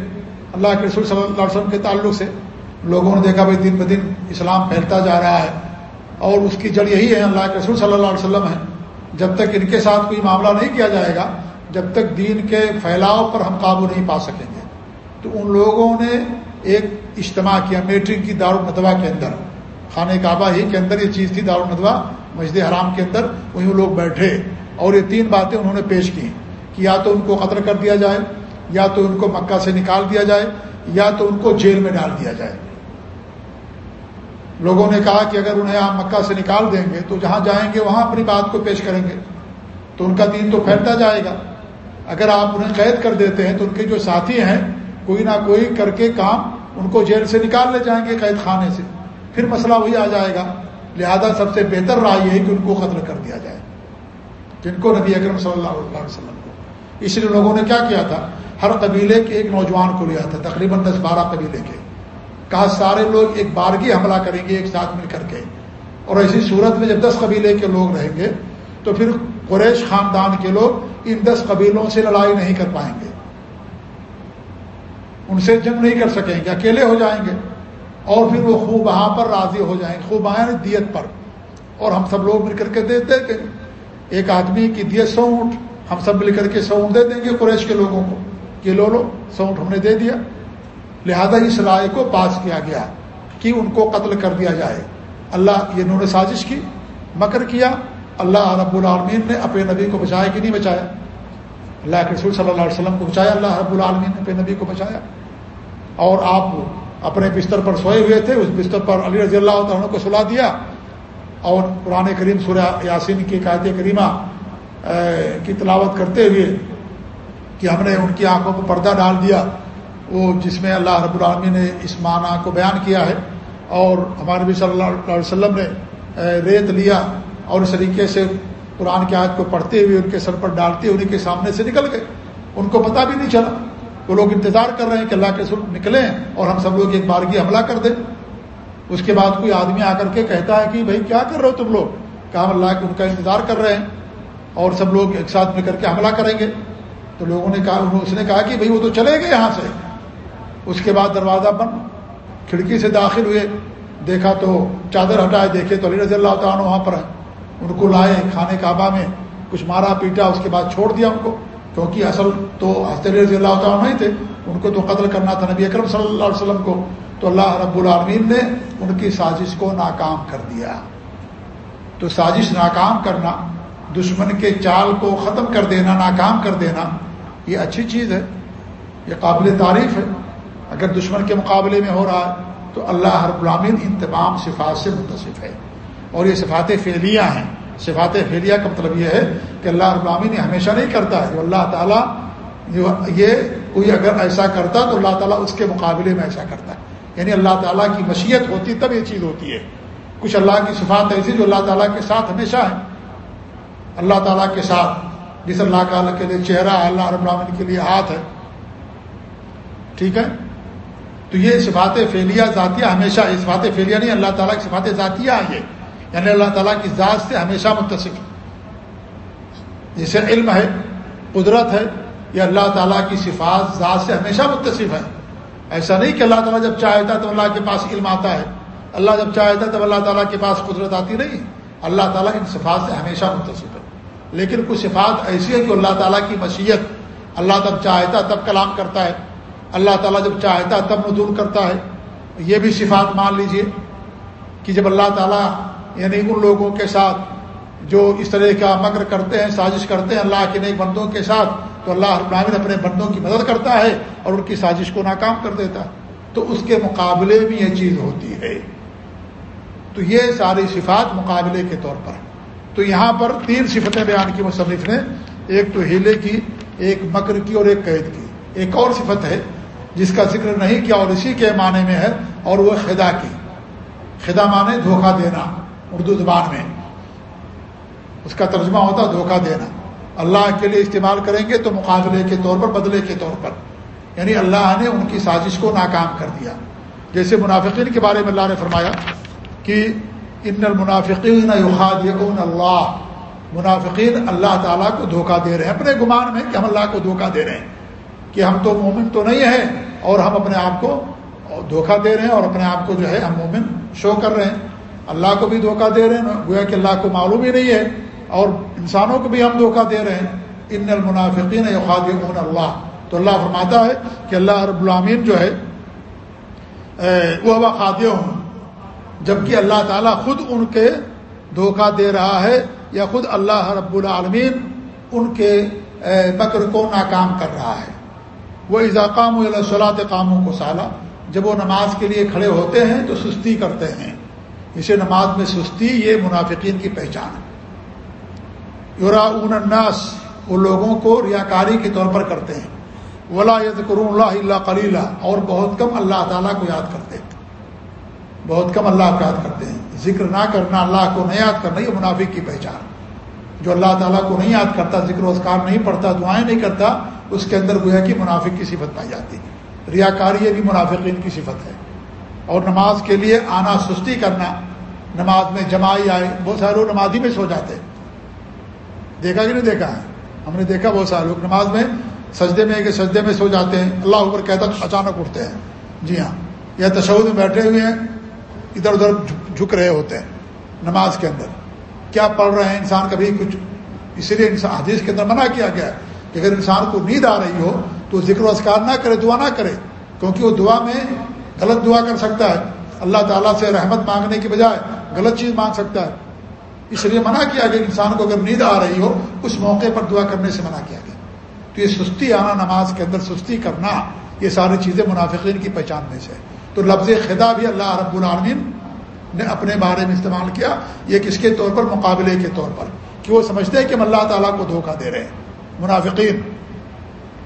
اللہ کے رسول صلی اللہ علیہ وسلم کے تعلق سے لوگوں نے دیکھا بھائی دن بدن اسلام پھیلتا جا رہا ہے۔ اور اس کی جڑ یہی ہے، اللہ کے رسول صلی اللہ علیہ وسلم ہے جب تک ان کے ساتھ کوئی معاملہ نہیں کیا جائے گا جب تک دین کے پھیلاؤ پر ہم قابو نہیں پا سکیں گے۔ تو ان لوگوں نے ایک اجتماع کیا میٹنگ کی دارالدوا کے اندر۔ خانہ کعبہ ہی کے اندر یہ چیز تھی دارالدوا مسجد حرام کے اندر، وہیں لوگ بیٹھے۔ اور یہ تین باتیں انہوں نے پیش کی کہ یا تو ان کو قتل کر دیا جائے، یا تو ان کو مکہ سے نکال دیا جائے، یا تو ان کو جیل میں ڈال دیا جائے۔ لوگوں نے کہا کہ اگر انہیں آپ مکہ سے نکال دیں گے تو جہاں جائیں گے وہاں اپنی بات کو پیش کریں گے۔ تو ان کا دین تو پھیلتا جائے گا۔ اگر آپ انہیں قید کر دیتے ہیں تو ان کے جو ساتھی ہیں، کوئی نہ کوئی کر کے کام ان کو جیل سے نکال لے جائیں گے قید خانے سے۔ پھر مسئلہ وہی آ جائے گا۔ لہذا سب سے بہتر رائے یہ ہے کہ ان کو قتل کر دیا جائے۔ جن کو نبی اکرم صلی اللہ علیہ وسلم کو۔ اس لیے لوگوں نے کیا کیا تھا؟ ہر قبیلے کے ایک نوجوان کو لیا تھا، تقریباً دس بارہ قبیلے کے۔ کہا، سارے لوگ ایک بارگی حملہ کریں گے، ایک ساتھ مل کر کے۔ اور ایسی صورت میں جب دس قبیلے کے لوگ رہیں گے، تو پھر قریش خاندان کے لوگ ان دس قبیلوں سے لڑائی نہیں کر پائیں گے۔ ان سے جنگ نہیں کر سکیں گے، اکیلے ہو جائیں گے۔ اور پھر وہ خوب وہاں پر راضی ہو جائیں گے خوب آئیں یعنی دیت پر۔ اور ہم سب لوگ مل کر کے دیتے کہ ایک آدمی کی دیت سو اونٹ ہم سب مل کر کے سو اونٹ دے دیں گے قریش کے لوگوں کو۔ کہ لو لو سو اونٹ ہم نے دے دیا۔ لہذا اس رائے کو پاس کیا گیا کہ ان کو قتل کر دیا جائے۔ اللہ یہ انہوں نے سازش کی، مکر کیا۔ اللہ رب العالمین نے اپنے نبی کو بچایا کہ نہیں بچایا؟ اللہ کے رسول صلی اللہ علیہ وسلم کو بچایا؟ اللہ رب العالمین نے اپنے نبی کو بچایا؟ اور آپ اپنے بستر پر سوئے ہوئے تھے، اس بستر پر علی رضی اللہ عنہ کو سلا دیا۔ اور قرآن کریم سورہ یاسین کی قائد کریمہ کی تلاوت کرتے ہوئے کہ ہم نے ان کی آنکھوں کو پردہ ڈال دیا۔ وہ جس میں اللہ رب العالمی نے اس معنی کو بیان کیا ہے۔ اور ہمارے نبی صلی اللہ علیہ وسلم نے ریت لیا۔ اور اس طریقے سے قرآن کی آیت کو پڑھتے ہوئے ان کے سر پر ڈالتے ہوئے ان کے سامنے سے نکل گئے۔ ان کو پتہ بھی نہیں چلا۔ وہ لوگ انتظار کر رہے ہیں کہ اللہ کے سر نکلیں اور ہم سب لوگ ایک بارگی حملہ کر دیں۔ اس کے بعد کوئی آدمی آ کر کے کہتا ہے کہ بھائی کیا کر رہے ہو تم لوگ؟ کہ ہم اللہ کے ان کا انتظار کر رہے ہیں اور سب لوگ ایک ساتھ مل کر کے حملہ کریں گے۔ تو لوگوں نے کہا اس نے کہا کہ بھائی وہ تو چلے گئے یہاں سے۔ اس کے بعد دروازہ بند۔ کھڑکی سے داخل ہوئے۔ دیکھا تو چادر ہٹائے دیکھے تو علی رضی اللہ تعالیٰ وہاں پر ہیں۔ ان کو لائے کھانے کعبہ میں، کچھ مارا، پیٹا، اس کے بعد چھوڑ دیا ان کو۔ کیونکہ اصل تو حضرت رضی اللہ تعالیٰ نہیں تھے، ان کو تو قتل کرنا تھا نبی اکرم صلی اللہ علیہ وسلم کو۔ تو اللہ رب العالمین نے ان کی سازش کو ناکام کر دیا۔ تو سازش ناکام کرنا، دشمن کے چال کو ختم کر دینا، ناکام کر دینا، یہ اچھی چیز ہے، یہ قابل تعریف ہے۔ اگر دشمن کے مقابلے میں ہو رہا ہے، تو اللہ ہر غلامین ان تمام صفات سے متصف ہے۔ اور یہ صفات فعلیہ ہیں۔ صفات فعلیہ کا مطلب یہ ہے کہ اللہ غلامین یہ ہمیشہ نہیں کرتا ہے۔ جو اللہ تعالیٰ یہ کوئی اگر ایسا کرتا تو اللہ تعالیٰ اس کے مقابلے میں ایسا کرتا ہے۔ یعنی اللہ تعالیٰ کی مشیت ہوتی تب یہ چیز ہوتی ہے۔ کچھ اللہ کی صفات ایسی جو اللہ تعالیٰ کے ساتھ ہمیشہ ہے اللہ تعالیٰ کے ساتھ، جس اللہ تعالیٰ کے لیے چہرہ ہے، اللہ رب العالمین کے لیے ہاتھ ہے۔ ٹھیک ہے؟ تو یہ صفات فعلیہ ذاتیہ ہمیشہ، یہ صفات فعلیہ نہیں، اللہ تعالیٰ کی صفات ذاتیہ یہ۔ یعنی اللہ تعالیٰ کی ذات سے ہمیشہ متصف جسے علم ہے، قدرت ہے، یہ اللہ تعالیٰ کی صفات ذات سے ہمیشہ متصف ہے۔ ایسا نہیں کہ اللہ تعالیٰ جب چاہتا تو اللہ کے پاس علم آتا ہے۔ اللہ جب چاہتا تب اللہ تعالیٰ کے پاس قدرت آتی نہیں۔ اللہ تعالیٰ ان صفات سے ہمیشہ متصف ہے۔ لیکن کچھ صفات ایسی ہے کہ اللہ تعالیٰ کی مشیت، اللہ تب چاہتا تب کلام کرتا ہے۔ اللہ تعالیٰ جب چاہتا تب نزول کرتا ہے۔ یہ بھی صفات مان لیجیے کہ جب اللہ تعالیٰ یعنی ان لوگوں کے ساتھ جو اس طرح کا مکر کرتے ہیں، سازش کرتے ہیں اللہ کے نئے بندوں کے ساتھ، تو اللہ ابراہین اپنے بندوں کی مدد کرتا ہے اور ان کی سازش کو ناکام کر دیتا ہے۔ تو اس کے مقابلے میں یہ چیز ہوتی ہے۔ تو یہ ساری صفات مقابلے کے طور پر۔ تو یہاں پر تین صفتیں بیان کی مصنف نے۔ ایک تو ہیلے کی، ایک مکر کی اور ایک قید کی۔ ایک اور صفت ہے جس کا ذکر نہیں کیا اور اسی کے معنی میں ہے اور وہ خدا کی۔ خدا مانے دھوکہ دینا۔ اردو زبان میں۔ اس کا ترجمہ ہوتا دھوکہ دینا۔ اللہ کے لیے استعمال کریں گے تو مقابلے کے طور پر، بدلے کے طور پر۔ یعنی اللہ نے ان کی سازش کو ناکام کر دیا۔ جیسے منافقین کے بارے میں اللہ نے فرمایا کہ ان المنافقین یخادعون اللہ۔ منافقین اللہ تعالیٰ کو دھوکہ دے رہے ہیں۔ اپنے گمان میں کہ ہم اللہ کو دھوکہ دے رہے ہیں۔ کہ ہم تو مومن تو نہیں ہیں اور ہم اپنے آپ کو دھوکہ دے رہے ہیں اور اپنے آپ کو جو ہے ہم مومن شو کر رہے ہیں۔ اللہ کو بھی دھوکہ دے رہے ہیں، گویا کہ اللہ کو معلوم ہی نہیں ہے، اور انسانوں کو بھی ہم دھوکہ دے رہے ہیں۔ ان المنافقین یخادعون اللہ۔ تو اللہ فرماتا ہے کہ اللہ رب العامین جو ہے وہ خادیہ ہوں جبکہ اللہ تعالیٰ خود ان کے دھوکہ دے رہا ہے، یا خود اللہ رب العالمین ان کے بکر کو ناکام کر رہا ہے۔ وہ اضاقام صلاحت کاموں کو سالہ جب وہ نماز کے لیے کھڑے ہوتے ہیں تو سستی کرتے ہیں۔ اسے نماز میں سستی، یہ منافقین کی پہچان ہے۔ یورا اون الناس، وہ لوگوں کو ریاکاری کے طور پر کرتے ہیں۔ ولا اللہ اللہ کلیلہ اور بہت کم اللہ تعالیٰ کو یاد کرتے ہیں۔ بہت کم اللہ کو یاد کرتے ہیں۔ ذکر نہ کرنا اللہ کو نہیں یاد کرنا، یہ منافق کی پہچان جو اللہ تعالیٰ کو نہیں یاد کرتا، ذکر وسکار نہیں پڑھتا، دعائیں نہیں کرتا، اس کے اندر گویا کہ منافق کی صفت پائی جاتی ہے۔ ریا کاری یہ بھی یعنی منافقین کی صفت ہے۔ اور نماز کے لیے آنا سستی کرنا، نماز میں جمائی آئے، بہت سارے لوگ نمازی میں سو جاتے ہیں۔ دیکھا کہ نہیں دیکھا؟ ہے ہم نے دیکھا بہت سارے لوگ نماز میں سجدے میں، کہ سجدے میں سو جاتے ہیں۔ اللہ اوپر کہتا اچانک اٹھتے ہیں۔ جی ہاں۔ یا تشود میں بیٹھے ہوئے ہیں، ادھر ادھر جھک رہے ہوتے ہیں نماز کے اندر۔ کیا پڑھ رہے ہیں انسان کبھی کچھ؟ اسی لیے انسان، حدیث کے اندر منع کیا گیا ہے کہ اگر انسان کو نیند آ رہی ہو تو ذکر و اذکار نہ کرے، دعا نہ کرے، کیونکہ وہ دعا میں غلط دعا کر سکتا ہے۔ اللہ تعالیٰ سے رحمت مانگنے کی بجائے غلط چیز مانگ سکتا ہے۔ اس لیے منع کیا گیا انسان کو اگر نیند آ رہی ہو، اس موقع پر دعا کرنے سے منع کیا گیا۔ تو یہ سستی آنا، نماز کے اندر سستی کرنا، یہ ساری چیزیں منافقین کی پہچان میں سے۔ تو لفظ خدا بھی اللہ رب العالمین نے اپنے بارے میں استعمال کیا، یہ کس کے طور پر؟ مقابلے کے طور پر۔ کہ وہ سمجھتے ہیں کہ ہم اللہ تعالیٰ کو دھوکہ دے رہے ہیں۔ منافقین،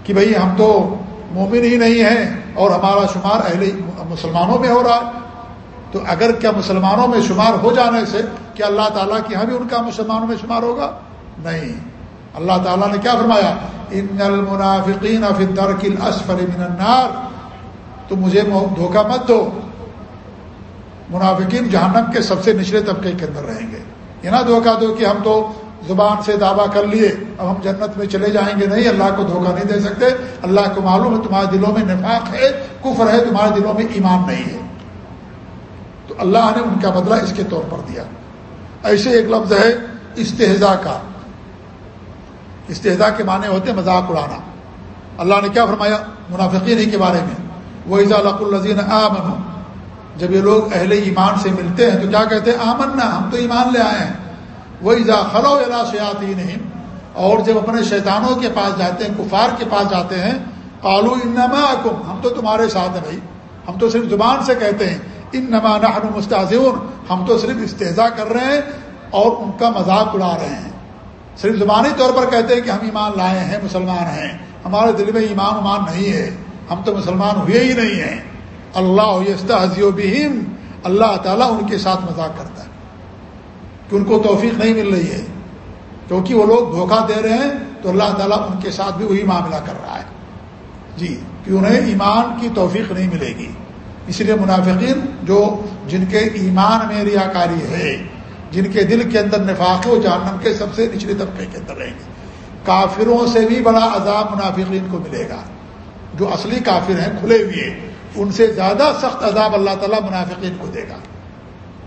کہ بھئی ہم تو مومن ہی نہیں ہیں اور ہمارا شمار اہل مسلمانوں میں ہو رہا ہے، تو اگر کیا مسلمانوں میں شمار ہو جانے سے کیا اللہ تعالیٰ کی یہاں بھی ان کا مسلمانوں میں شمار ہوگا؟ نہیں۔ اللہ تعالیٰ نے کیا فرمایا؟ ان المنافقین فی الدرک الاسفل من النار تو مجھے دھوکہ مت دو۔ منافقین جہنم کے سب سے نچلے طبقے کے اندر رہیں گے۔ یہ نہ دھوکہ دو کہ ہم تو زبان سے دعویٰ کر لیے، اب ہم جنت میں چلے جائیں گے نہیں، اللہ کو دھوکہ نہیں دے سکتے، اللہ کو معلوم ہے تمہارے دلوں میں نفاق ہے، کفر ہے، تمہارے دلوں میں ایمان نہیں ہے۔ تو اللہ نے ان کا بدلہ اس کے طور پر دیا۔ ایسے ایک لفظ ہے استحضا کا۔ استحضا کے معنی ہوتے مذاق اڑانا۔ اللہ نے کیا فرمایا منافقین کے بارے میں؟ وہ عزا لق الزین آمن جب یہ لوگ اہل ایمان سے ملتے ہیں تو کیا کہتے ہیں؟ آمن ہم تو ایمان لے آئے ہیں۔ وہ ایزا خلو الا سیاتی نہیں اور جب اپنے شیطانوں کے پاس جاتے ہیں، کفار کے پاس جاتے ہیں قالو انما کم ہم تو تمہارے ساتھ ہیں بھائی۔ ہم تو صرف زبان سے کہتے ہیں ان نما نحن مستعزون ہم تو صرف استحضا کر رہے ہیں اور ان کا مذاق اڑا رہے ہیں۔ صرف زبانی طور پر کہتے ہیں کہ ہم ایمان لائے ہیں، مسلمان ہیں۔ ہمارے دل میں ایمان امان نہیں ہے۔ ہم تو مسلمان ہوئے ہی نہیں ہیں۔ اللہ یستحزیو بہم۔ اللہ تعالیٰ ان کے ساتھ مذاق کرتا ہے۔ کہ ان کو توفیق نہیں مل رہی ہے۔ کیونکہ وہ لوگ دھوکہ دے رہے ہیں، تو اللہ تعالیٰ ان کے ساتھ بھی وہی معاملہ کر رہا ہے۔ جی کہ انہیں ایمان کی توفیق نہیں ملے گی۔ اس لیے منافقین جو جن کے ایمان میں ریاکاری ہے، جن کے دل کے اندر نفاق و جہنم کے سب سے نچلے طبقے کے اندر رہیں گے۔ کافروں سے بھی بڑا عذاب منافقین کو ملے گا۔ جو اصلی کافر ہیں، کھلے ہوئے، ان سے زیادہ سخت عذاب اللہ تعالیٰ منافقین کو دے گا۔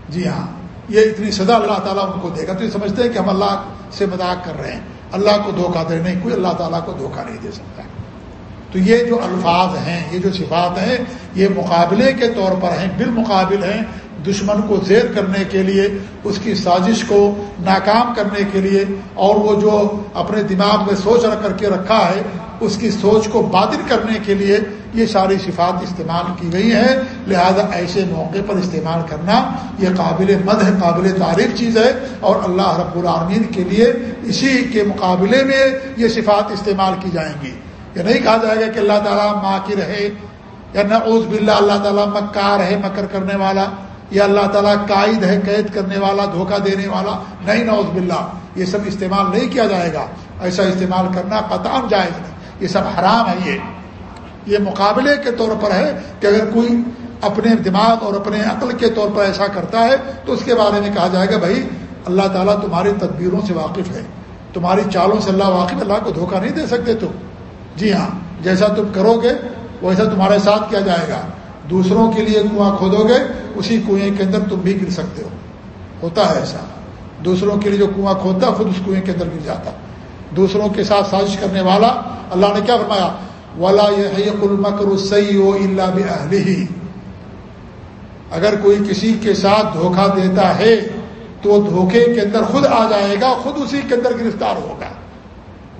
جی ہاں۔ یہ اتنی سزا اللہ تعالیٰ ان کو دے گا۔ تو یہ سمجھتے ہیں کہ ہم اللہ سے مذاق کر رہے ہیں۔ اللہ کو دھوکہ دے نہیں، کوئی اللہ تعالیٰ کو دھوکہ نہیں دے سکتا۔ تو یہ جو الفاظ ہیں، یہ جو صفات ہیں، یہ مقابلے کے طور پر ہیں، بالمقابل ہیں دشمن کو زیر کرنے کے لیے، اس کی سازش کو ناکام کرنے کے لیے، اور وہ جو اپنے دماغ میں سوچ رکھ کر کے رکھا ہے اس کی سوچ کو باطل کرنے کے لیے یہ ساری صفات استعمال کی گئی ہیں۔ لہذا ایسے موقع پر استعمال کرنا یہ قابل مد ہے قابل تعریف چیز ہے اور اللہ رب العالمین کے لیے اسی کے مقابلے میں یہ صفات استعمال کی جائیں گی۔ یہ نہیں کہا جائے گا کہ اللہ تعالیٰ ماں کی رہے یا نہ عز بلّہ اللہ تعالیٰ مکار ہے، مکر کرنے والا، یا اللہ تعالیٰ قائد ہے، قید کرنے والا، دھوکہ دینے والا۔ نہیں نوز باللہ، یہ سب استعمال نہیں کیا جائے گا۔ ایسا استعمال کرنا قطام جائز نہیں۔ یہ سب حرام ہے یہ۔ یہ مقابلے کے طور پر ہے کہ اگر کوئی اپنے دماغ اور اپنے عقل کے طور پر ایسا کرتا ہے تو اس کے بارے میں کہا جائے گا بھائی، اللہ تعالیٰ تمہاری تدبیروں سے واقف ہے۔ تمہاری چالوں سے اللہ واقف اللہ کو دھوکہ نہیں دے سکتے تم۔ جی ہاں جیسا تم کرو گے، ویسا تمہارے ساتھ کیا جائے گا۔ دوسروں کے لیے کنواں کھودو گے، اسی کنویں کے اندر تم بھی گر سکتے ہو۔ ہوتا ہے ایسا۔ دوسروں کے لیے جو کنواں کھودتا، خود اس کنویں کے اندر گر جاتا۔ دوسروں کے ساتھ سازش کرنے والا اللہ نے کیا فرمایا؟ ولا المکر سی و اللہ بہلی اگر کوئی کسی کے ساتھ دھوکہ دیتا ہے، تو دھوکے کے اندر خود آ جائے گا، خود اسی کے اندر گرفتار ہوگا۔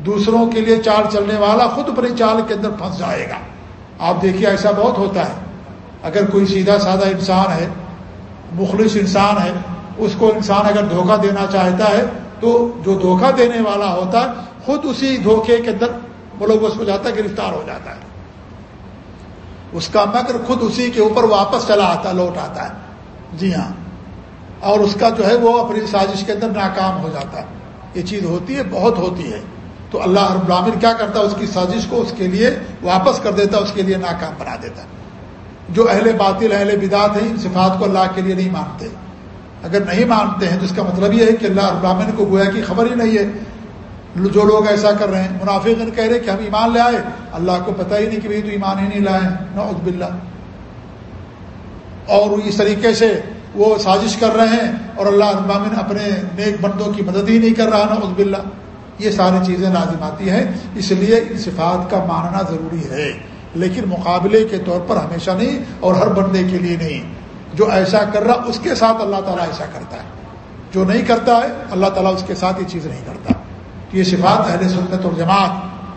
دوسروں کے لیے چال چلنے والا خود اپنی چال کے اندر پھنس جائے گا۔ آپ دیکھیے، ایسا بہت ہوتا ہے۔ اگر کوئی سیدھا سادہ انسان ہے، مخلص انسان ہے، اس کو انسان اگر دھوکہ دینا چاہتا ہے تو جو دھوکہ دینے والا ہوتا ہے، خود اسی دھوکے کے اندر ملوث ہو جاتا ہے، گرفتار ہو جاتا ہے۔ اس کا مکر خود اسی کے اوپر واپس چلا آتا لوٹ آتا ہے۔ جی ہاں۔ اور اس کا جو ہے وہ اپنی سازش کے اندر ناکام ہو جاتا ہے۔ یہ چیز ہوتی ہے، بہت ہوتی ہے۔ تو اللہ رب العامر کیا کرتا ہے؟ اس کی سازش کو اس کے لیے واپس کر دیتا اس کے لیے ناکام بنا دیتا جو اہل باطل، اہل بدات ہیں، ان صفات کو اللہ کے لیے نہیں مانتے۔ اگر نہیں مانتے ہیں تو اس کا مطلب یہ ہے کہ اللہ رب کو گویا کی خبر ہی نہیں ہے۔ جو لوگ ایسا کر رہے ہیں منافق کہہ رہے کہ ہم ایمان لے آئے۔ اللہ کو پتہ ہی نہیں کہ بھائی تو ایمان ہی نہیں لائے۔ نعوذ باللہ۔ اور اس طریقے سے وہ سازش کر رہے ہیں اور اللہ ابامن اپنے نیک بندوں کی مدد ہی نہیں کر رہا، نعوذ باللہ۔ یہ ساری چیزیں لازم آتی ہیں۔ اس لیے ان صفات کا ماننا ضروری ہے۔ لیکن مقابلے کے طور پر ہمیشہ نہیں اور ہر بندے کے لیے نہیں۔ جو ایسا کر رہا اس کے ساتھ اللہ تعالیٰ ایسا کرتا ہے۔ جو نہیں کرتا ہے، اللہ تعالیٰ اس کے ساتھ یہ چیز نہیں کرتا۔ یہ صفات اہل سنت الجماعت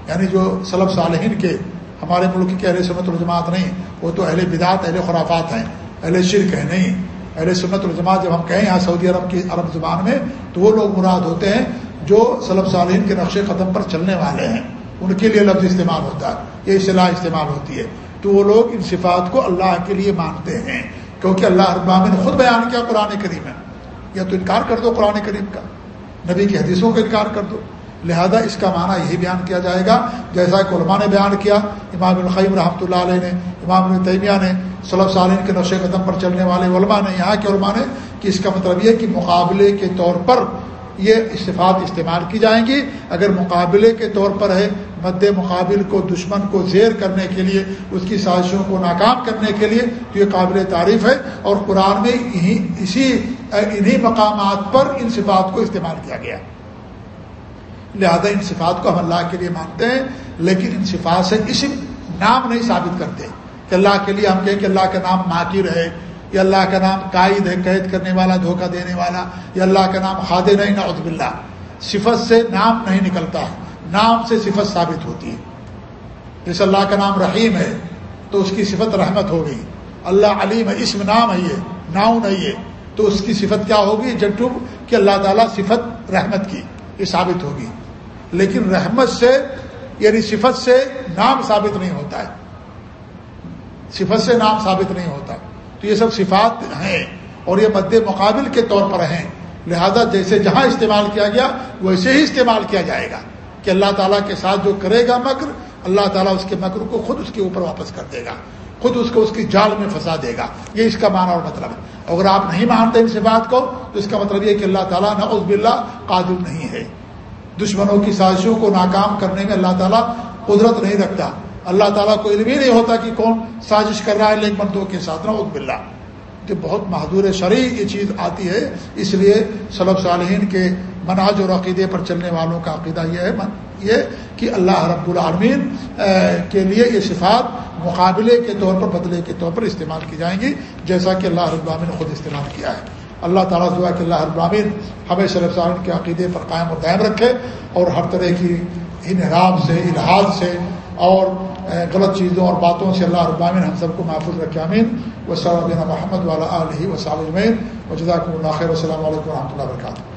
یعنی جو صلب صالحین کے، ہمارے ملک کے اہل سنت الجماعت نہیں، وہ تو اہل بدعت، اہل خرافات ہیں، اہل شرک ہیں نہیں۔ اہل سنت الجماعت جب ہم کہیں یہاں سعودی عرب کی عرب زبان میں، تو وہ لوگ مراد ہوتے ہیں جو صلب صالحین کے نقش قدم پر چلنے والے ہیں۔ ان کے لیے لفظ استعمال ہوتا ہے، یہ اصلاح استعمال ہوتی ہے۔ تو وہ لوگ ان صفات کو اللہ کے لیے مانتے ہیں۔ کیونکہ اللہ ابام نے خود بیان کیا قرآن کریم ہے یا تو انکار کر دو قرآن کریم کا۔ نبی کی حدیثوں کا انکار کر دو۔ لہذا اس کا معنی یہی بیان کیا جائے گا، جیسا کہ علماء نے بیان کیا۔ امام القیم رحمۃ اللہ علیہ نے، امام الطیمیہ نے صلب صالین کے نشے قدم پر چلنے والے علماء نے، یہاں کے علماء نے، کہ اس کا مطلب یہ کہ مقابلے کے طور پر یہ استفاد استعمال کی جائیں گی۔ اگر مقابلے کے طور پر ہے، مد مقابل کو، دشمن کو زیر کرنے کے لیے، اس کی سازشوں کو ناکام کرنے کے لیے، تو یہ قابل تعریف ہے۔ اور قرآن میں اسی، انہی مقامات پر ان صفات کو استعمال کیا گیا۔ لہذا ان صفات کو ہم اللہ کے لیے مانتے ہیں، لیکن ان صفات سے اسم، نام نہیں ثابت کرتے۔ کہ اللہ کے لیے ہم کہیں کہ اللہ کا نام ماکر ہے یا اللہ کا نام قائد ہے، قید کرنے والا، دھوکہ دینے والا، یا اللہ کا نام خاد نہیں نعوذ باللہ۔ صفت سے نام نہیں نکلتا۔ نام سے صفت ثابت ہوتی ہے۔ جیسے اللہ کا نام رحیم ہے، تو اس کی صفت رحمت ہوگی اللہ علیم ہے، اسم نام ہے یہ ناؤ نہیں ہے تو اس کی صفت کیا ہوگی؟ جٹوب کہ اللہ تعالیٰ صفت رحمت کی، یہ ثابت ہوگی۔ لیکن رحمت سے یعنی صفت سے نام ثابت نہیں ہوتا ہے۔ صفت سے نام ثابت نہیں ہوتا۔ تو یہ سب صفات ہیں اور یہ مد مقابل کے طور پر ہیں۔ لہذا جیسے جہاں استعمال کیا گیا، ویسے ہی استعمال کیا جائے گا کہ اللہ تعالیٰ کے ساتھ جو کرے گا مکر، اللہ تعالیٰ اس کے مکر کو خود اس کے اوپر واپس کر دے گا۔ خود اس کو اس کی جال میں پھنسا دے گا۔ یہ اس کا معنی اور مطلب ہے۔ اگر آپ نہیں مانتے ان صفات کو، تو اس کا مطلب یہ کہ اللہ تعالیٰ نہ اس بلّہ قادر نہیں ہے۔ دشمنوں کی سازشوں کو ناکام کرنے میں اللہ تعالیٰ قدرت نہیں رکھتا۔ اللہ تعالیٰ کو علم ہی نہیں ہوتا کہ کون سازش کر رہا ہے لیک مردوں کے ساتھ۔ نہ بلّہ کہ بہت محدور شرعی یہ چیز آتی ہے۔ اس لیے صلب صالحین کے مناج اور عقیدے پر چلنے والوں کا عقیدہ یہ ہے۔ یہ کہ اللہ رب العالمین کے لیے یہ صفات مقابلے کے طور پر، بدلے کے طور پر استعمال کی جائیں گی، جیسا کہ اللہ رب العالمین نے خود استعمال کیا ہے۔ اللہ تعالیٰ دعا کہ اللہ ابراہین ہمیں صلی کے عقیدے پر قائم و دائم رکھے اور ہر طرح کی انحرام سے الحاظ سے اور غلط چیزوں اور باتوں سے اللہ ربامین ہم سب کو محفوظ رکھے امین و صلاح محمد والا علیہ وسلم و جزاک اللہ خیر السلام علیکم و رحمۃ اللہ وبرکاتہ.